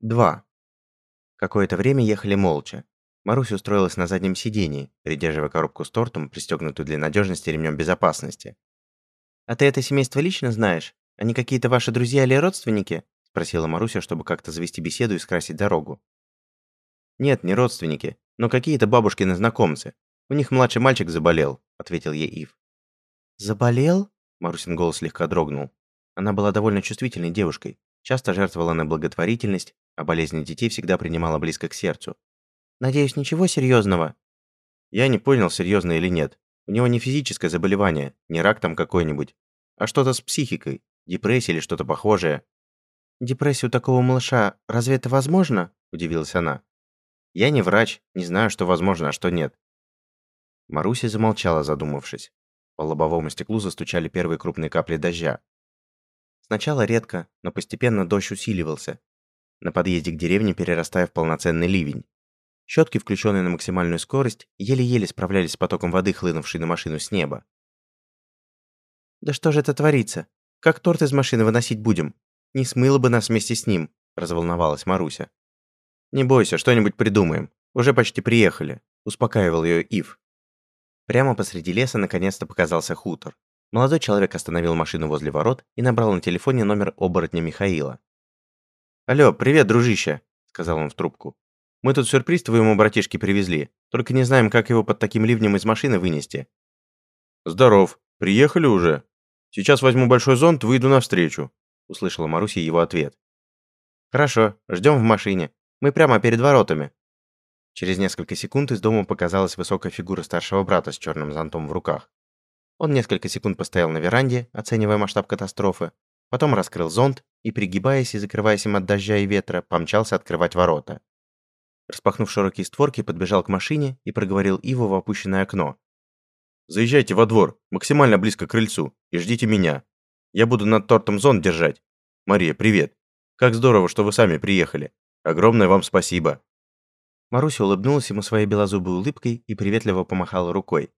2. Какое-то время ехали молча. Маруся устроилась на заднем сидении, придерживая коробку с тортом, пристегнутую для надежности ремнем безопасности. «А ты это семейство лично знаешь? Они какие-то ваши друзья или родственники?» спросила Маруся, чтобы как-то завести беседу и скрасить дорогу. «Нет, не родственники, но какие-то бабушкины знакомцы. У них младший мальчик заболел», ответил ей Ив. «Заболел?» Марусин голос слегка дрогнул. Она была довольно чувствительной девушкой, часто жертвовала на благотворительность, а болезни детей всегда принимала близко к сердцу. «Надеюсь, ничего серьезного?» Я не понял, серьезно или нет. У него не физическое заболевание, не рак там какой-нибудь, а что-то с психикой, депрессия или что-то похожее. «Депрессия у такого малыша, разве это возможно?» – удивилась она. «Я не врач, не знаю, что возможно, а что нет». Маруся замолчала, задумавшись. По лобовому стеклу застучали первые крупные капли дождя. Сначала редко, но постепенно дождь усиливался, на подъезде к деревне перерастая в полноценный ливень. Щетки, включенные на максимальную скорость, еле-еле справлялись с потоком воды, хлынувшей на машину с неба. «Да что же это творится? Как торт из машины выносить будем? Не смыло бы нас вместе с ним», – разволновалась Маруся. «Не бойся, что-нибудь придумаем. Уже почти приехали», – успокаивал ее Ив. Прямо посреди леса наконец-то показался хутор. Молодой человек остановил машину возле ворот и набрал на телефоне номер оборотня Михаила. «Алло, привет, дружище», — сказал он в трубку. «Мы тут сюрприз твоему братишке привезли, только не знаем, как его под таким ливнем из машины вынести». «Здоров, приехали уже? Сейчас возьму большой зонт, выйду навстречу», — услышала Маруся его ответ. «Хорошо, ждем в машине. Мы прямо перед воротами». Через несколько секунд из дома показалась высокая фигура старшего брата с черным зонтом в руках. Он несколько секунд постоял на веранде, оценивая масштаб катастрофы, Потом раскрыл зонт и, пригибаясь и закрываясь им от дождя и ветра, помчался открывать ворота. Распахнув широкие створки, подбежал к машине и проговорил Иву в опущенное окно. «Заезжайте во двор, максимально близко к крыльцу, и ждите меня. Я буду над тортом зонт держать. Мария, привет. Как здорово, что вы сами приехали. Огромное вам спасибо». Маруся улыбнулась ему своей белозубой улыбкой и приветливо помахала рукой.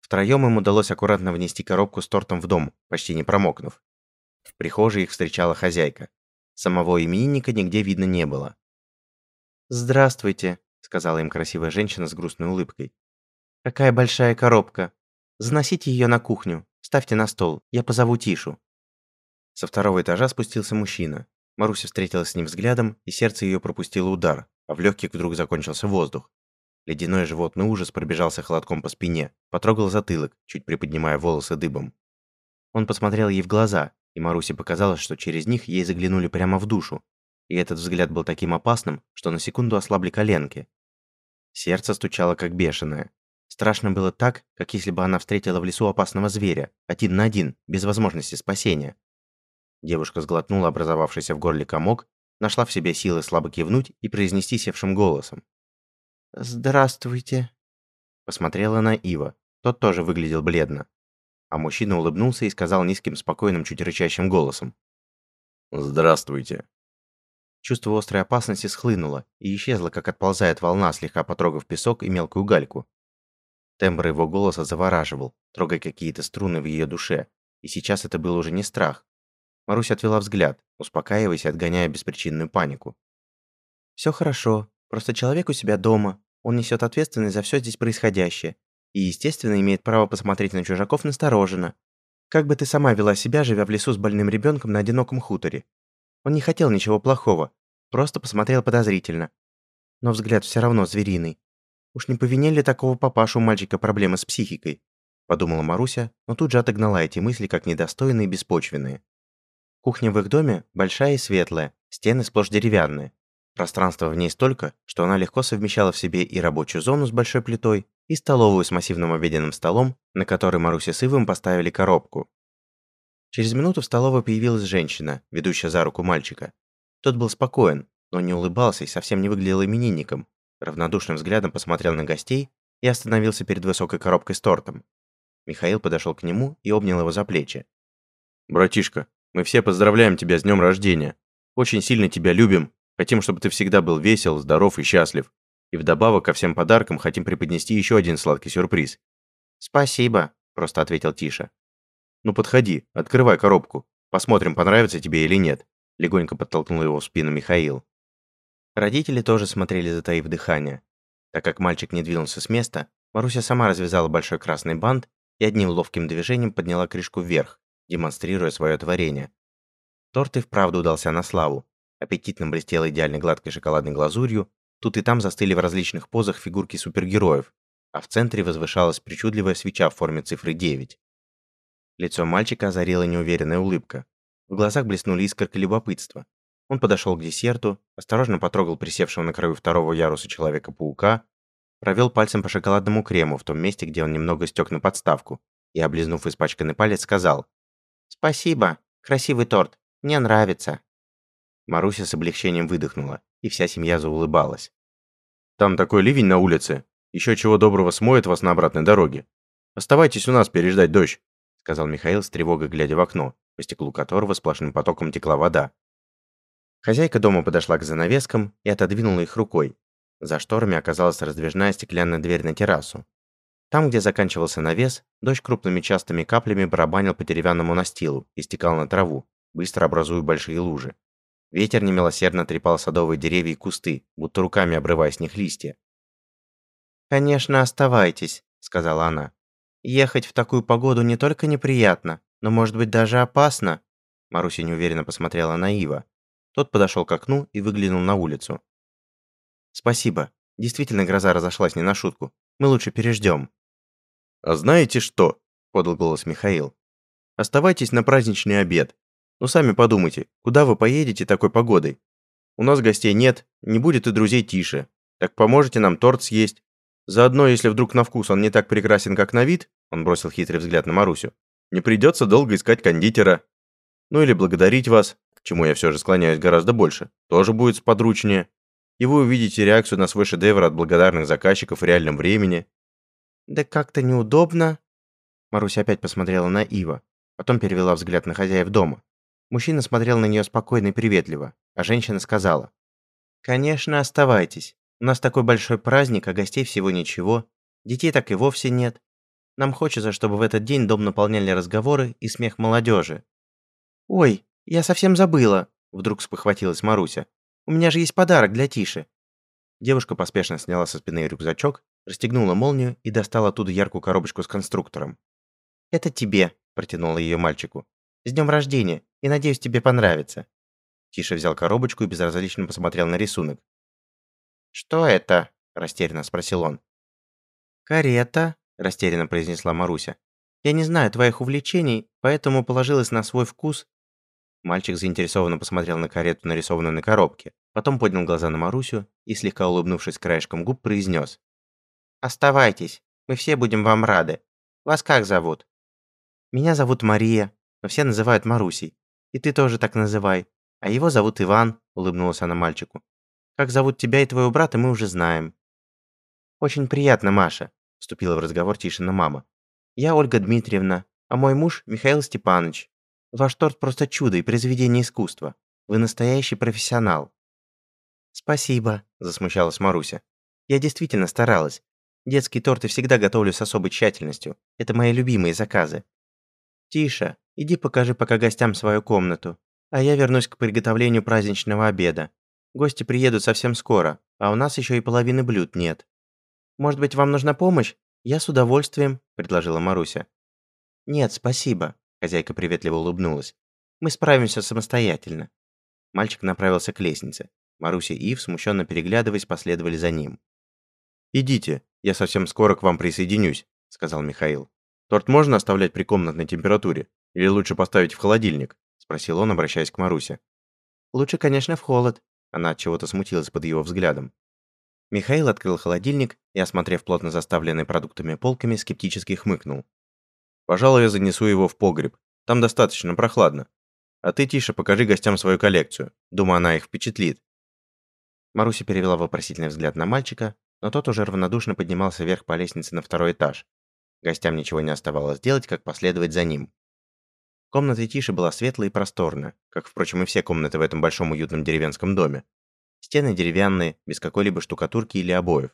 Втроем им удалось аккуратно внести коробку с тортом в дом, почти не промокнув. В прихожей их встречала хозяйка. Самого именинника нигде видно не было. «Здравствуйте», — сказала им красивая женщина с грустной улыбкой. «Какая большая коробка. Заносите ее на кухню, ставьте на стол, я позову Тишу». Со второго этажа спустился мужчина. Маруся встретилась с ним взглядом, и сердце ее пропустило удар, а в легких вдруг закончился воздух. Ледяной животный ужас пробежался холодком по спине, потрогал затылок, чуть приподнимая волосы дыбом. Он посмотрел ей в глаза, и Марусе показалось, что через них ей заглянули прямо в душу, и этот взгляд был таким опасным, что на секунду ослабли коленки. Сердце стучало как бешеное. Страшно было так, как если бы она встретила в лесу опасного зверя, один на один, без возможности спасения. Девушка сглотнула образовавшийся в горле комок, нашла в себе силы слабо кивнуть и произнести севшим голосом. «Здравствуйте». Посмотрела на Ива. Тот тоже выглядел бледно. А мужчина улыбнулся и сказал низким, спокойным, чуть рычащим голосом. «Здравствуйте». Чувство острой опасности схлынуло и исчезло, как отползает волна, слегка потрогав песок и мелкую гальку. Тембр его голоса завораживал, трогая какие-то струны в ее душе, и сейчас это был уже не страх. Марусь отвела взгляд, успокаиваясь и отгоняя беспричинную панику. «Все хорошо, просто человек у себя дома, он несет ответственность за все здесь происходящее, и, естественно, имеет право посмотреть на чужаков настороженно. Как бы ты сама вела себя, живя в лесу с больным ребенком на одиноком хуторе? Он не хотел ничего плохого, просто посмотрел подозрительно. Но взгляд все равно звериный. Уж не по вине ли такого папашу мальчика проблемы с психикой? Подумала Маруся, но тут же отогнала эти мысли как недостойные и беспочвенные. Кухня в их доме большая и светлая, стены сплошь деревянные. Пространства в ней столько, что она легко совмещала в себе и рабочую зону с большой плитой, и столовую с массивным обеденным столом, на который Маруся с Ивом поставили коробку. Через минуту в столовой появилась женщина, ведущая за руку мальчика. Тот был спокоен, но не улыбался и совсем не выглядел именинником. Равнодушным взглядом посмотрел на гостей и остановился перед высокой коробкой с тортом. Михаил подошел к нему и обнял его за плечи. «Братишка, мы все поздравляем тебя с днем рождения. Очень сильно тебя любим, хотим, чтобы ты всегда был весел, здоров и счастлив. И вдобавок ко всем подаркам хотим преподнести еще один сладкий сюрприз. «Спасибо», – просто ответил Тиша. «Ну подходи, открывай коробку. Посмотрим, понравится тебе или нет», – легонько подтолкнул его в спину Михаил. Родители тоже смотрели, затаив дыхание. Так как мальчик не двинулся с места, Маруся сама развязала большой красный бант и одним ловким движением подняла крышку вверх, демонстрируя свое творение. Торт и вправду удался на славу. Аппетитно блестел идеально гладкой шоколадной глазурью, тут и там застыли в различных позах фигурки супергероев, а в центре возвышалась причудливая свеча в форме цифры 9. Лицо мальчика озарила неуверенная улыбка. В глазах блеснули искорки любопытства. Он подошел к десерту, осторожно потрогал присевшего на краю второго яруса Человека-паука, провел пальцем по шоколадному крему в том месте, где он немного стек на подставку, и, облизнув испачканный палец, сказал «Спасибо, красивый торт, мне нравится». Маруся с облегчением выдохнула, и вся семья заулыбалась. «Там такой ливень на улице, еще чего доброго смоет вас на обратной дороге. Оставайтесь у нас переждать дождь», сказал Михаил с тревогой, глядя в окно, по стеклу которого сплошным потоком текла вода. Хозяйка дома подошла к занавескам и отодвинула их рукой. За шторами оказалась раздвижная стеклянная дверь на террасу. Там, где заканчивался навес, дождь крупными частыми каплями барабанил по деревянному настилу и стекал на траву, быстро образуя большие лужи. Ветер немилосердно трепал садовые деревья и кусты, будто руками обрывая с них листья. «Конечно, оставайтесь», — сказала она. «Ехать в такую погоду не только неприятно, но может быть даже опасно». Маруся неуверенно посмотрела на Ива. Тот подошел к окну и выглянул на улицу. «Спасибо. Действительно, гроза разошлась не на шутку. Мы лучше переждем». «А знаете что?» – подал голос Михаил. «Оставайтесь на праздничный обед. Ну сами подумайте, куда вы поедете такой погодой? У нас гостей нет, не будет и друзей тише. Так поможете нам торт съесть. Заодно, если вдруг на вкус он не так прекрасен, как на вид, он бросил хитрый взгляд на Марусю, не придется долго искать кондитера. Ну или благодарить вас, к чему я все же склоняюсь гораздо больше, тоже будет сподручнее. И вы увидите реакцию на свой шедевр от благодарных заказчиков в реальном времени. Да как-то неудобно. Маруся опять посмотрела на Ива, потом перевела взгляд на хозяев дома. Мужчина смотрел на нее спокойно и приветливо, а женщина сказала. «Конечно, оставайтесь. У нас такой большой праздник, а гостей всего ничего. Детей так и вовсе нет. Нам хочется, чтобы в этот день дом наполняли разговоры и смех молодежи. «Ой, я совсем забыла!» – вдруг спохватилась Маруся. «У меня же есть подарок для Тиши!» Девушка поспешно сняла со спины рюкзачок, расстегнула молнию и достала оттуда яркую коробочку с конструктором. «Это тебе», – протянула ее мальчику. «С днем рождения, и надеюсь, тебе понравится». Тиша взял коробочку и безразлично посмотрел на рисунок. «Что это?» – растерянно спросил он. «Карета», – растерянно произнесла Маруся. «Я не знаю твоих увлечений, поэтому положилась на свой вкус Мальчик заинтересованно посмотрел на карету, нарисованную на коробке, потом поднял глаза на Марусю и, слегка улыбнувшись краешком губ, произнес. «Оставайтесь, мы все будем вам рады. Вас как зовут?» «Меня зовут Мария, но все называют Марусей. И ты тоже так называй. А его зовут Иван», — улыбнулась она мальчику. «Как зовут тебя и твоего брата, мы уже знаем». «Очень приятно, Маша», — вступила в разговор Тишина мама. «Я Ольга Дмитриевна, а мой муж Михаил Степанович. Ваш торт просто чудо и произведение искусства. Вы настоящий профессионал». «Спасибо», – засмущалась Маруся. «Я действительно старалась. Детские торты всегда готовлю с особой тщательностью. Это мои любимые заказы». «Тише, иди покажи пока гостям свою комнату, а я вернусь к приготовлению праздничного обеда. Гости приедут совсем скоро, а у нас еще и половины блюд нет». «Может быть, вам нужна помощь? Я с удовольствием», – предложила Маруся. «Нет, спасибо. Хозяйка приветливо улыбнулась. «Мы справимся самостоятельно». Мальчик направился к лестнице. Маруся и Ив, смущенно переглядываясь, последовали за ним. «Идите, я совсем скоро к вам присоединюсь», — сказал Михаил. «Торт можно оставлять при комнатной температуре? Или лучше поставить в холодильник?» — спросил он, обращаясь к Марусе. «Лучше, конечно, в холод». Она от чего-то смутилась под его взглядом. Михаил открыл холодильник и, осмотрев плотно заставленные продуктами полками, скептически хмыкнул. Пожалуй, я занесу его в погреб. Там достаточно прохладно. А ты, Тише, покажи гостям свою коллекцию. Думаю, она их впечатлит». Маруся перевела вопросительный взгляд на мальчика, но тот уже равнодушно поднимался вверх по лестнице на второй этаж. Гостям ничего не оставалось делать, как последовать за ним. Комната Тиши была светлая и просторная, как, впрочем, и все комнаты в этом большом уютном деревенском доме. Стены деревянные, без какой-либо штукатурки или обоев.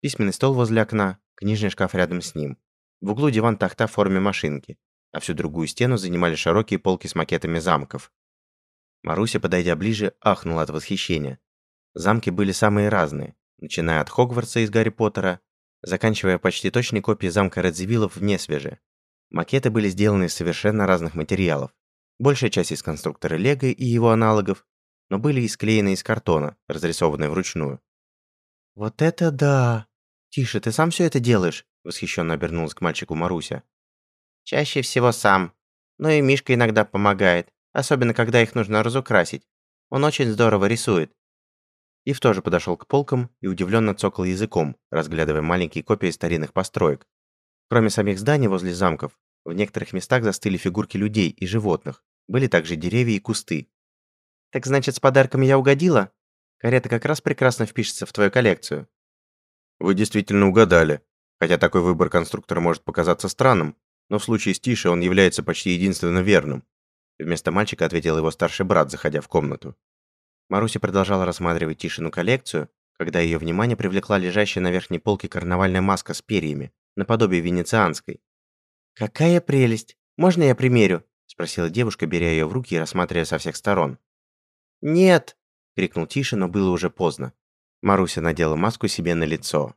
Письменный стол возле окна, книжный шкаф рядом с ним. В углу диван-тахта в форме машинки, а всю другую стену занимали широкие полки с макетами замков. Маруся, подойдя ближе, ахнула от восхищения. Замки были самые разные, начиная от Хогвартса из Гарри Поттера, заканчивая почти точной копией замка Редзвиллов в Несвеже. Макеты были сделаны из совершенно разных материалов. Большая часть из конструктора Лего и его аналогов, но были и склеены из картона, разрисованные вручную. «Вот это да! Тише, ты сам все это делаешь?» Восхищенно обернулась к мальчику Маруся. «Чаще всего сам. Но и Мишка иногда помогает, особенно когда их нужно разукрасить. Он очень здорово рисует». Ив тоже подошел к полкам и удивленно цокал языком, разглядывая маленькие копии старинных построек. Кроме самих зданий возле замков, в некоторых местах застыли фигурки людей и животных. Были также деревья и кусты. «Так значит, с подарками я угодила? Карета как раз прекрасно впишется в твою коллекцию». «Вы действительно угадали. Хотя такой выбор конструктора может показаться странным, но в случае с Тишей он является почти единственно верным. Вместо мальчика ответил его старший брат, заходя в комнату. Маруся продолжала рассматривать Тишину коллекцию, когда ее внимание привлекла лежащая на верхней полке карнавальная маска с перьями, наподобие венецианской. «Какая прелесть! Можно я примерю?» – спросила девушка, беря ее в руки и рассматривая со всех сторон. «Нет!» – крикнул Тиша, но было уже поздно. Маруся надела маску себе на лицо.